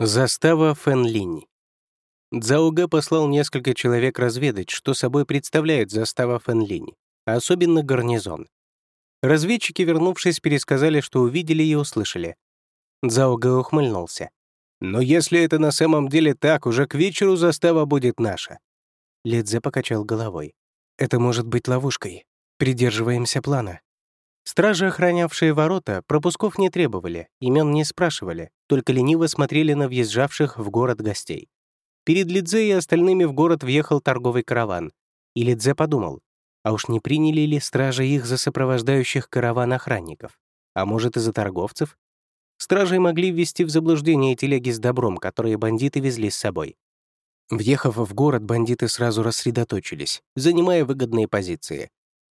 Застава Фэнлинь. Цзаогэ послал несколько человек разведать, что собой представляет застава Фэнлинь, а особенно гарнизон. Разведчики, вернувшись, пересказали, что увидели и услышали. Цзаогэ ухмыльнулся. «Но если это на самом деле так, уже к вечеру застава будет наша». Лидзе покачал головой. «Это может быть ловушкой. Придерживаемся плана. Стражи, охранявшие ворота, пропусков не требовали, имен не спрашивали, только лениво смотрели на въезжавших в город гостей. Перед Лидзе и остальными в город въехал торговый караван, и Лидзе подумал, а уж не приняли ли стражи их за сопровождающих караван охранников? А может, и за торговцев? Стражи могли ввести в заблуждение телеги с добром, которые бандиты везли с собой. Въехав в город, бандиты сразу рассредоточились, занимая выгодные позиции.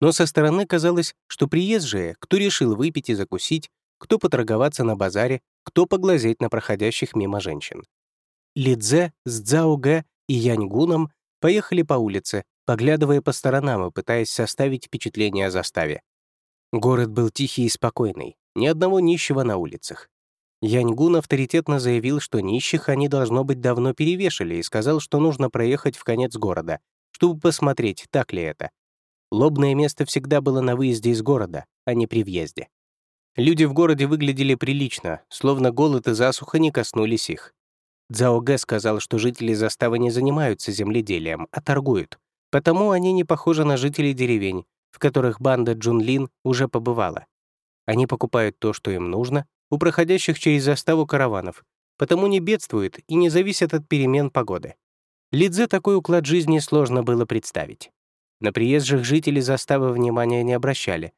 Но со стороны казалось, что приезжие, кто решил выпить и закусить, кто поторговаться на базаре, кто поглазеть на проходящих мимо женщин. Лидзе с Цзаогэ и Яньгуном поехали по улице, поглядывая по сторонам и пытаясь составить впечатление о заставе. Город был тихий и спокойный, ни одного нищего на улицах. Яньгун авторитетно заявил, что нищих они, должно быть, давно перевешали, и сказал, что нужно проехать в конец города, чтобы посмотреть, так ли это. Лобное место всегда было на выезде из города, а не при въезде. Люди в городе выглядели прилично, словно голод и засуха не коснулись их. Цзао сказал, что жители заставы не занимаются земледелием, а торгуют. Потому они не похожи на жителей деревень, в которых банда Джунлин уже побывала. Они покупают то, что им нужно, у проходящих через заставу караванов, потому не бедствуют и не зависят от перемен погоды. Лидзе такой уклад жизни сложно было представить. На приезжих жители заставы внимания не обращали.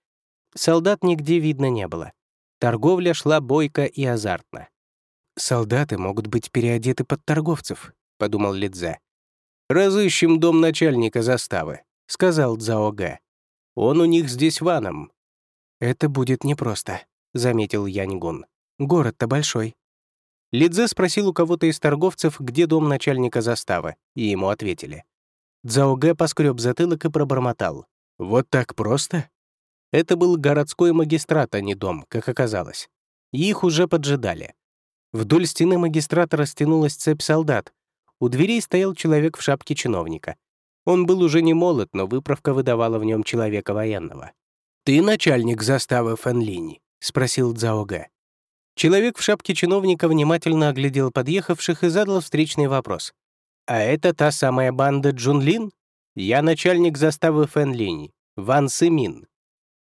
Солдат нигде видно не было. Торговля шла бойко и азартно. «Солдаты могут быть переодеты под торговцев», — подумал Лидзе. «Разыщем дом начальника заставы», — сказал Цзаога. «Он у них здесь ваном». «Это будет непросто», — заметил Яньгун. «Город-то большой». Лидзе спросил у кого-то из торговцев, где дом начальника заставы, и ему ответили. Цзаогэ поскреб затылок и пробормотал. «Вот так просто?» Это был городской магистрат, а не дом, как оказалось. их уже поджидали. Вдоль стены магистрата растянулась цепь солдат. У дверей стоял человек в шапке чиновника. Он был уже не молод, но выправка выдавала в нем человека военного. «Ты начальник заставы Фэнлини?» — спросил Цзаогэ. Человек в шапке чиновника внимательно оглядел подъехавших и задал встречный вопрос. «А это та самая банда Джунлин? Я начальник заставы Фэнлинь, Ван Сымин».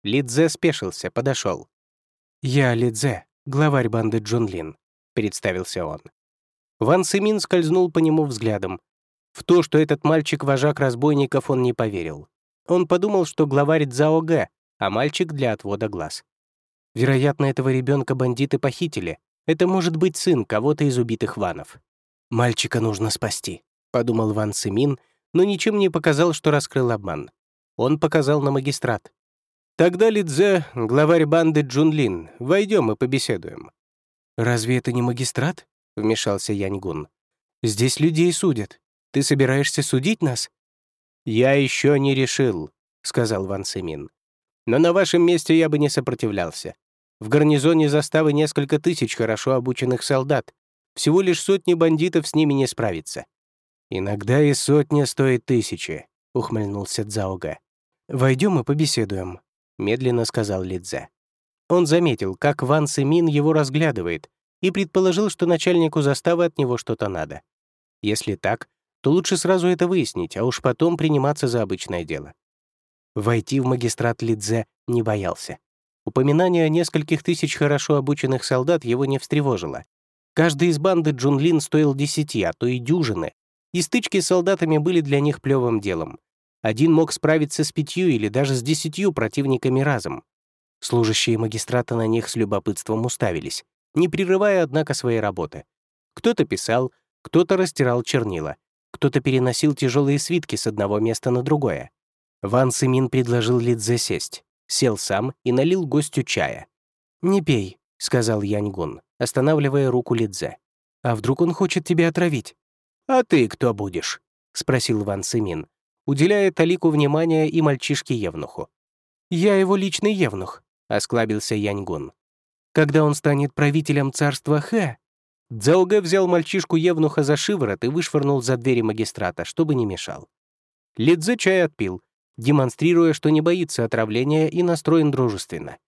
Лидзе спешился, подошел. «Я Лидзе, главарь банды Джунлин», — представился он. Ван Сымин скользнул по нему взглядом. В то, что этот мальчик — вожак разбойников, он не поверил. Он подумал, что главарь Цао Гэ, а мальчик для отвода глаз. Вероятно, этого ребенка бандиты похитили. Это может быть сын кого-то из убитых ванов. Мальчика нужно спасти. — подумал Ван Симин, но ничем не показал, что раскрыл обман. Он показал на магистрат. «Тогда, Лидзе, главарь банды Джунлин, войдем и побеседуем». «Разве это не магистрат?» — вмешался Яньгун. «Здесь людей судят. Ты собираешься судить нас?» «Я еще не решил», — сказал Ван Симин. «Но на вашем месте я бы не сопротивлялся. В гарнизоне заставы несколько тысяч хорошо обученных солдат. Всего лишь сотни бандитов с ними не справится. «Иногда и сотня стоит тысячи», — ухмыльнулся Цзаога. «Войдем и побеседуем», — медленно сказал Лидзе. Он заметил, как Ван Симин его разглядывает, и предположил, что начальнику заставы от него что-то надо. Если так, то лучше сразу это выяснить, а уж потом приниматься за обычное дело. Войти в магистрат Лидзе не боялся. Упоминание о нескольких тысяч хорошо обученных солдат его не встревожило. Каждый из банды Джунлин стоил десяти, а то и дюжины, и стычки с солдатами были для них плевым делом. Один мог справиться с пятью или даже с десятью противниками разом. Служащие магистрата на них с любопытством уставились, не прерывая, однако, своей работы. Кто-то писал, кто-то растирал чернила, кто-то переносил тяжелые свитки с одного места на другое. Ван Симин предложил Лидзе сесть, сел сам и налил гостю чая. «Не пей», — сказал Яньгун, останавливая руку Лидзе. «А вдруг он хочет тебя отравить?» «А ты кто будешь?» — спросил Ван Симин, уделяя Талику внимания и мальчишке-евнуху. «Я его личный евнух», — осклабился Яньгун. «Когда он станет правителем царства Хэ, Дзауге взял мальчишку-евнуха за шиворот и вышвырнул за двери магистрата, чтобы не мешал. Лидзе чай отпил, демонстрируя, что не боится отравления и настроен дружественно.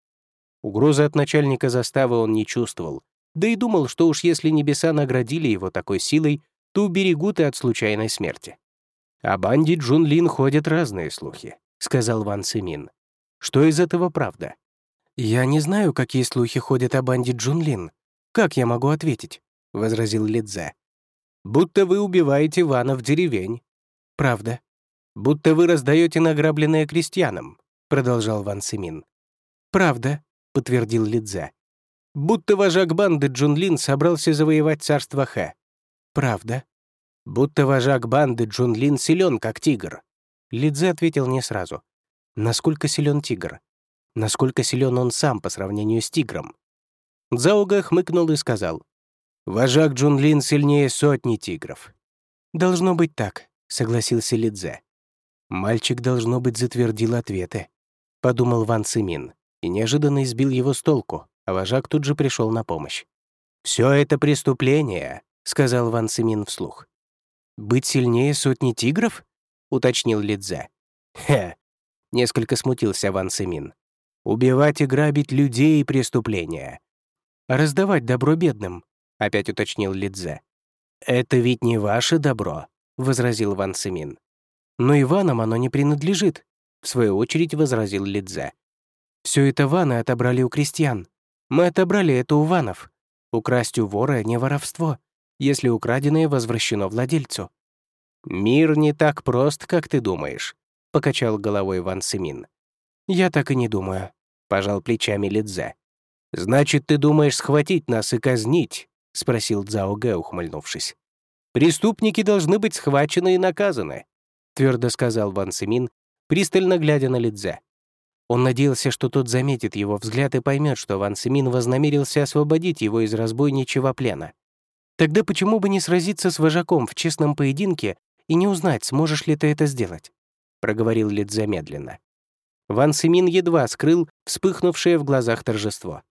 Угрозы от начальника заставы он не чувствовал, да и думал, что уж если небеса наградили его такой силой, то уберегут и от случайной смерти. «О банде Джунлин ходят разные слухи», — сказал Ван Симин. «Что из этого правда?» «Я не знаю, какие слухи ходят о банде Джунлин. Как я могу ответить?» — возразил Лидзе. «Будто вы убиваете ванов деревень». «Правда». «Будто вы раздаете награбленное крестьянам», — продолжал Ван Симин. «Правда», — подтвердил Лидзе. «Будто вожак банды Джунлин собрался завоевать царство Хэ». «Правда». «Будто вожак банды Джунлин силен, как тигр». Лидзе ответил не сразу. «Насколько силен тигр? Насколько силен он сам по сравнению с тигром?» Зауга хмыкнул и сказал. «Вожак Джунлин сильнее сотни тигров». «Должно быть так», — согласился Лидзе. «Мальчик, должно быть, затвердил ответы», — подумал Ван Цимин и неожиданно избил его с толку, а вожак тут же пришел на помощь. «Все это преступление», — сказал Ван Цимин вслух. «Быть сильнее сотни тигров?» — уточнил Лидзе. «Хе!» — несколько смутился Ван Цимин. «Убивать и грабить людей и преступления раздавать добро бедным», — опять уточнил Лидзе. «Это ведь не ваше добро», — возразил Ван Симин. «Но и ванам оно не принадлежит», — в свою очередь возразил Лидзе. «Все это ваны отобрали у крестьян. Мы отобрали это у ванов. Украсть у вора — не воровство, если украденное возвращено владельцу». «Мир не так прост, как ты думаешь», — покачал головой Ван Симин. «Я так и не думаю», — пожал плечами Лидзе. «Значит, ты думаешь схватить нас и казнить?» — спросил Цао Гэ, ухмыльнувшись. «Преступники должны быть схвачены и наказаны», — твердо сказал Ван Симин, пристально глядя на Лидзе. Он надеялся, что тот заметит его взгляд и поймет, что Ван Симин вознамерился освободить его из разбойничьего плена. Тогда почему бы не сразиться с вожаком в честном поединке и не узнать, сможешь ли ты это сделать? проговорил Лидзе медленно. Ван Симин едва скрыл вспыхнувшее в глазах торжество.